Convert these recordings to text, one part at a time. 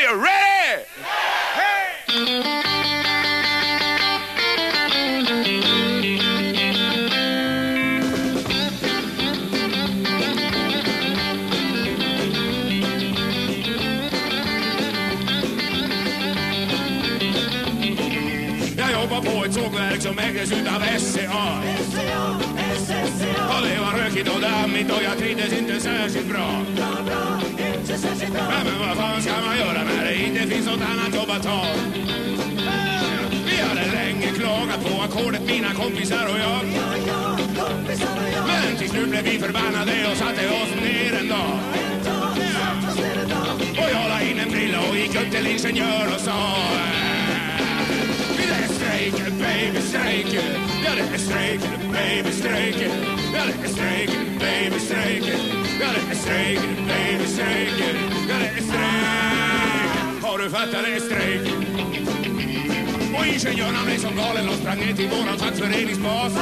Are you ready? Hey! Utav SCA. Och det var rökigt och dammigt och jag trivdes inte särskilt bra. Men vad fan ska man göra när det inte finns något annat jobb att ta? Vi hade länge klagat på ackordet, mina kompisar och jag. Men till slut blev vi förbannade och satte oss ner en dag. Och jag la in en brilla och gick upp till ingenjör och sa Det är strejken, baby, strejken är strejken, baby, strejken Ja, det är strejken, baby, strejken Ja, det är strejken, baby, strejken Ja, det är strejk Har du fattat, det är strejk och ingenjörerna blev som galen och sprang ner till våran fackföreningsbas.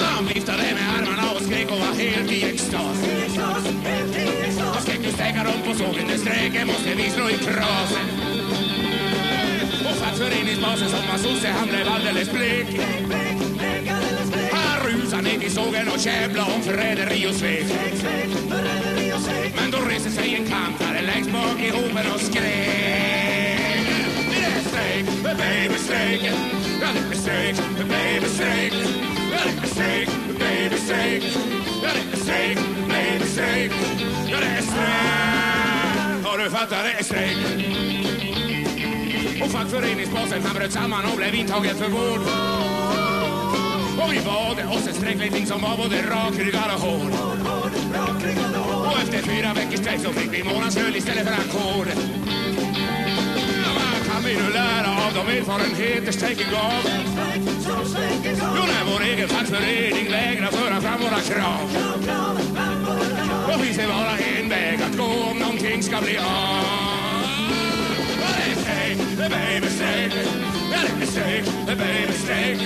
Han viftade med armarna och skrek och var helt i extas. Och skrek nu stäka dem på sågen, den strejken måste vi slå i kras. Föreningsbasen som var sosse, han blev alldeles blek. Han rusade ner till sågen och käbla om förräderi och svek. Men då reste sig en kantare längst bak i hopen och skrek. Det är strejk, baby strejk. Ja, det är strejk, baby strejk. Ja, det är strejk, baby strejk. Ja, det är strejk, baby strejk. Ja, det är strejk. Har du fattat? Det är strejk. Och fackföreningsbasen han bröt samman och blev intagen för vård. Och vi bad oss en sträckledning som var både rakryggad och hård. Och efter fyra veckors strejk så fick vi månadslön istället för ackord. Vad kan vi nu lära av de erfarenheter strejken gav? Jo, när vår egen fackförening vägrar föra fram våra krav. Då finns det bara en väg att gå om någonting ska bli av. Ja, det är strejk, det är baby strejk. Ja, det är strejk, det är baby strejk.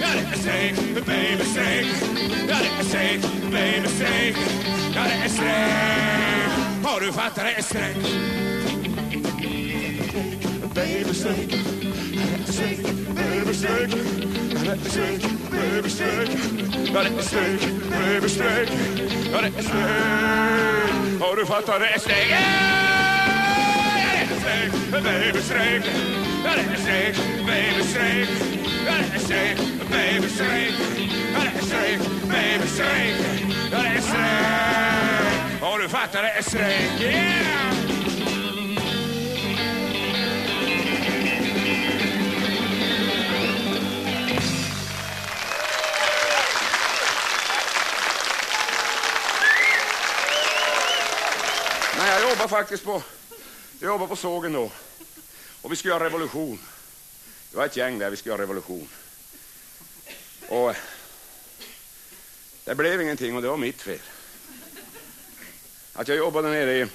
Ja, det är strejk, det är baby strejk. Ja, det är strejk, baby strejk. Ja, det är strejk. Har du fattat? Det är strejk. Baby strejk. Strejk, baby strejk. Ja, det är strejk, baby strejk. Ja, det är strejk, baby strejk. Ja, det är strejk. Har du fattat? Det är strejk. Baby strejk. Baby strejk. Baby strejk. Du fattar, Det är strejk. Yeah! Nej, jag jobbar faktiskt på, jag jobbar på sågen då. Och vi skulle göra revolution. Det var ett gäng där, vi skulle göra revolution. Och eh, det blev ingenting och det var mitt fel. Att jag jobbade nere i...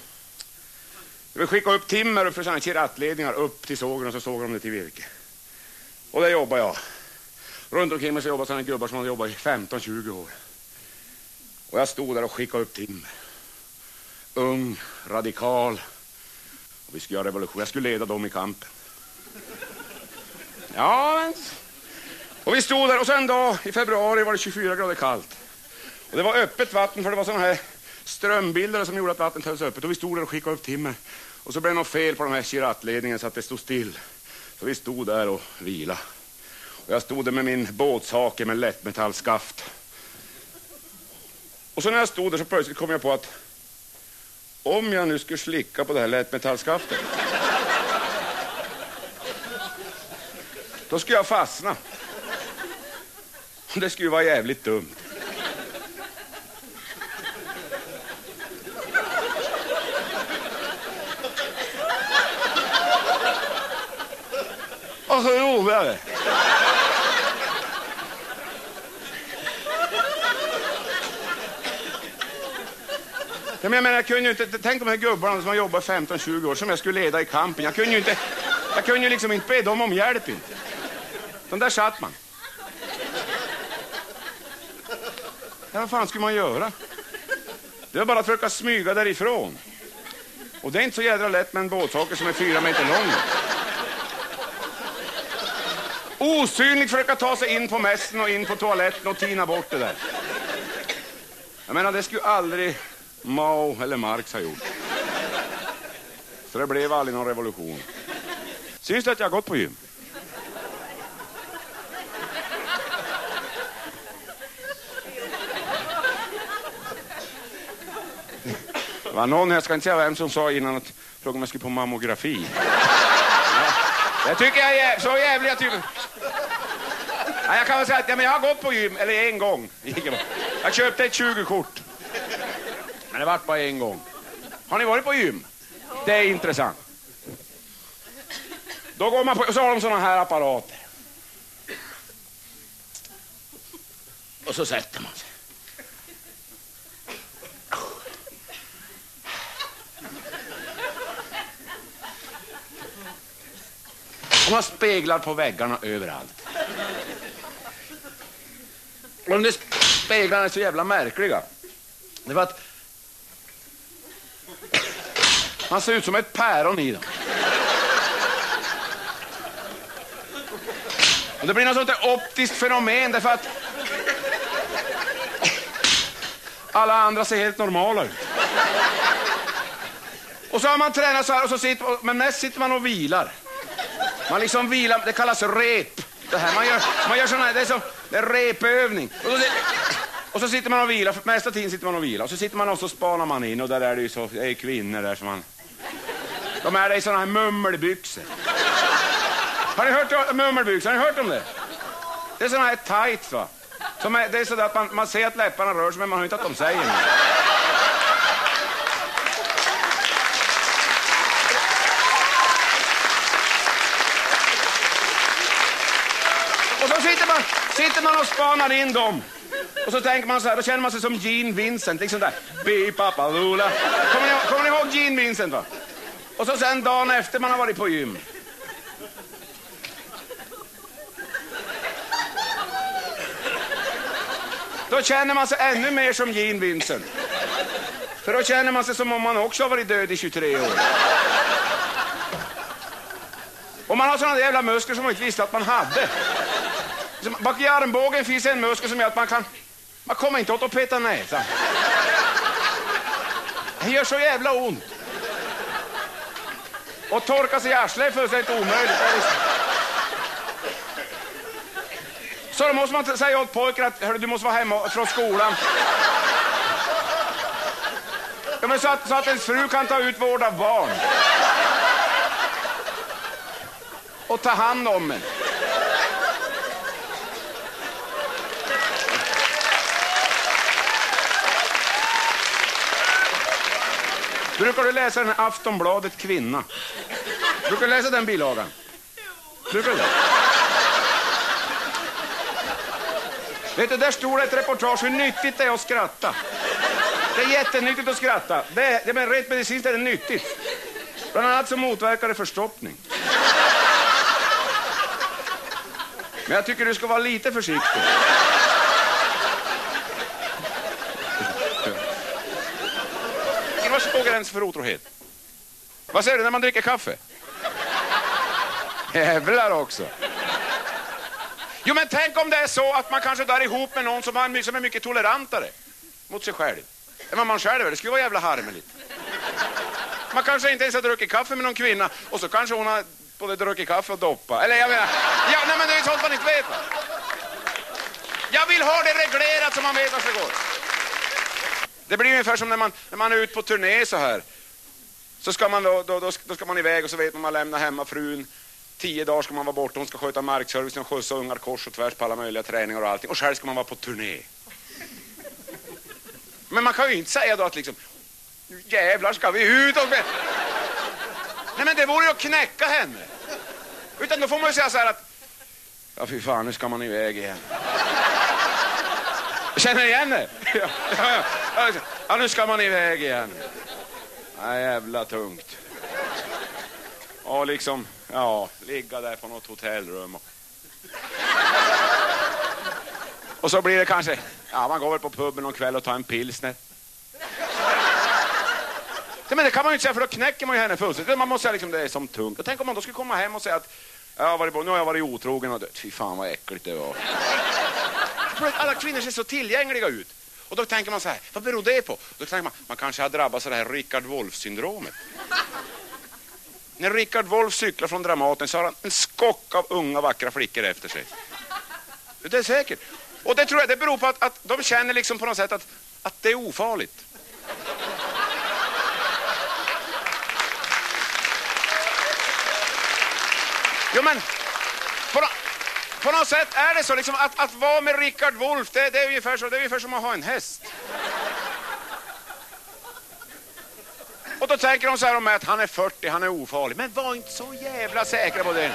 Vi skickade upp timmer för sådana kirattledningar upp till sågen och så såg de det till virke. Och där jobbade jag. Runt omkring mig så jobbade sådana gubbar som hade jobbat i 15-20 år. Och jag stod där och skickade upp timmer. Ung, radikal. Och vi skulle göra revolution. Jag skulle leda dem i kampen. Ja, men... Och vi stod där och sen en dag i februari var det 24 grader kallt. Och det var öppet vatten för det var sådana här strömbildare som gjorde att vattnet hölls öppet. Och vi stod där och skickade upp timmer. Och så blev det något fel på de här kirattledningen så att det stod still. Så vi stod där och vila. Och jag stod där med min båtshake med lättmetallskaft. Och så när jag stod där så plötsligt kom jag på att om jag nu skulle slicka på det här lättmetallskaftet då skulle jag fastna. Det skulle vara jävligt dumt. Och så roligare. Ja, men jag, menar, jag kunde ju inte, tänk de här gubbarna som har jobbat 15-20 år som jag skulle leda i kampen. Jag kunde ju inte, jag kunde ju liksom inte be dem om hjälp. Inte. De där satt man. Ja, vad fan skulle man göra? Det var bara att försöka smyga därifrån. Och det är inte så jädra lätt med en båthake som är fyra meter lång. Osynligt försöka ta sig in på mässen och in på toaletten och tina bort det där. Jag menar, det skulle aldrig Mao eller Marx har gjort. Så det blev aldrig någon revolution. Syns det att jag har gått på gym? Det var någon, jag ska inte säga vem, som sa innan att frågade om jag skulle på mammografi. Det tycker jag är så jävliga typer. Ja, jag kan väl säga att ja, men jag har gått på gym, eller en gång. Jag köpte ett 20-kort. Men det vart bara en gång. Har ni varit på gym? Det är intressant. Då går man på, och så har de såna här apparater. Och så sätter man sig. De har speglar på väggarna överallt. Och de där speglarna är så jävla märkliga. Det var att man ser ut som ett päron i dem. Och det blir något sånt där optiskt fenomen därför att alla andra ser helt normala ut. Och så har man tränat så här, och så sitter, men mest sitter man och vilar. Man liksom vilar, det kallas rep. Det här. Man gör, man gör såna här, det är, som, det är repövning. Och så, och så sitter man och vilar, för mesta tiden sitter man och vilar. Och så sitter man och så spanar man in och där är det ju så, det är kvinnor där som man... De är i såna här mummelbyxor. Har ni hört om mummelbyxor? Har ni hört om det? Det är såna här tights va. Som är, det är så att man, man ser att läpparna rör sig men man hör inte att de säger något. Och så sitter man, sitter man och spanar in dem. Och så tänker man så här, då känner man sig som Gene Vincent, liksom där. Bi-pappa-lula. Kommer ni, kommer ni ihåg Gene Vincent va? Och så sen dagen efter man har varit på gym. Då känner man sig ännu mer som Gene Vincent. För då känner man sig som om man också har varit död i 23 år. Och man har sådana jävla muskler som man inte visste att man hade. Bak i armbågen finns en muskel som gör att man kan... Man kommer inte åt att peta näsan. Det gör så jävla ont. Och torka sig i arslet är fullständigt omöjligt. Så då måste man säga åt pojken att hörru, du måste vara hemma från skolan. Ja, men så, att, så att ens fru kan ta ut vård av barn. Och ta hand om en. Brukar du läsa den här Aftonbladet Kvinna? Brukar du läsa den bilagan? Brukar du det? Vet du, där stod ett reportage hur nyttigt det är att skratta. Det är jättenyttigt att skratta. Det det men rent medicinskt är det nyttigt. Bland annat så motverkar det förstoppning. Men jag tycker du ska vara lite försiktig. Var går gränsen för otrohet? Vad säger du när man dricker kaffe? Jävlar också. Jo, men tänk om det är så att man kanske där ihop med någon som, man, som är mycket tolerantare mot sig själv än vad man själv är. Det skulle vara jävla harmeligt. Man kanske inte ens har druckit kaffe med någon kvinna och så kanske hon har både druckit kaffe och doppa. Eller jag menar, ja, nej, men det är sånt man inte vet. Va? Jag vill ha det reglerat så man vet vad det går. Det blir ungefär som när man, när man är ute på turné så här. Så ska man då, då, då, då ska man iväg och så vet man man lämnar hemma frun. Tio dagar ska man vara borta, hon ska sköta markservicen och skjutsa ungar kors och tvärs på alla möjliga träningar och allting. Och själv ska man vara på turné. Men man kan ju inte säga då att liksom, jävlar ska vi ut och... Nej men det vore ju att knäcka henne. Utan då får man ju säga så här att, ja fy fan nu ska man iväg igen. Känner ni igen det? Ja, ja, ja. ja, nu ska man iväg igen. Nej, jävla tungt. Och liksom, ja, ligga där på något hotellrum. Och, och så blir det kanske, ja man går väl på puben någon kväll och tar en pilsner. Men det kan man ju inte säga för då knäcker man ju henne fullständigt. Man måste säga liksom det är som tungt. Och tänk om man då skulle komma hem och säga att ja, varit, nu har jag varit otrogen och dött. Fy fan vad äckligt det var. Alla kvinnor ser så tillgängliga ut. Och då tänker man så här, vad beror det på? Då tänker man, man kanske har drabbats av det här Richard Wolff-syndromet. När Richard Wolff cyklar från Dramaten så har han en skock av unga vackra flickor efter sig. Det är säkert. Och det tror jag det beror på att, att de känner liksom på något sätt att, att det är ofarligt. Jo men, på något sätt är det så liksom att, att vara med Rickard Wolff, det, det, är ungefär så, det är ungefär som att ha en häst. Och då tänker de så här om mig att han är 40, han är ofarlig. Men var inte så jävla säkra på det.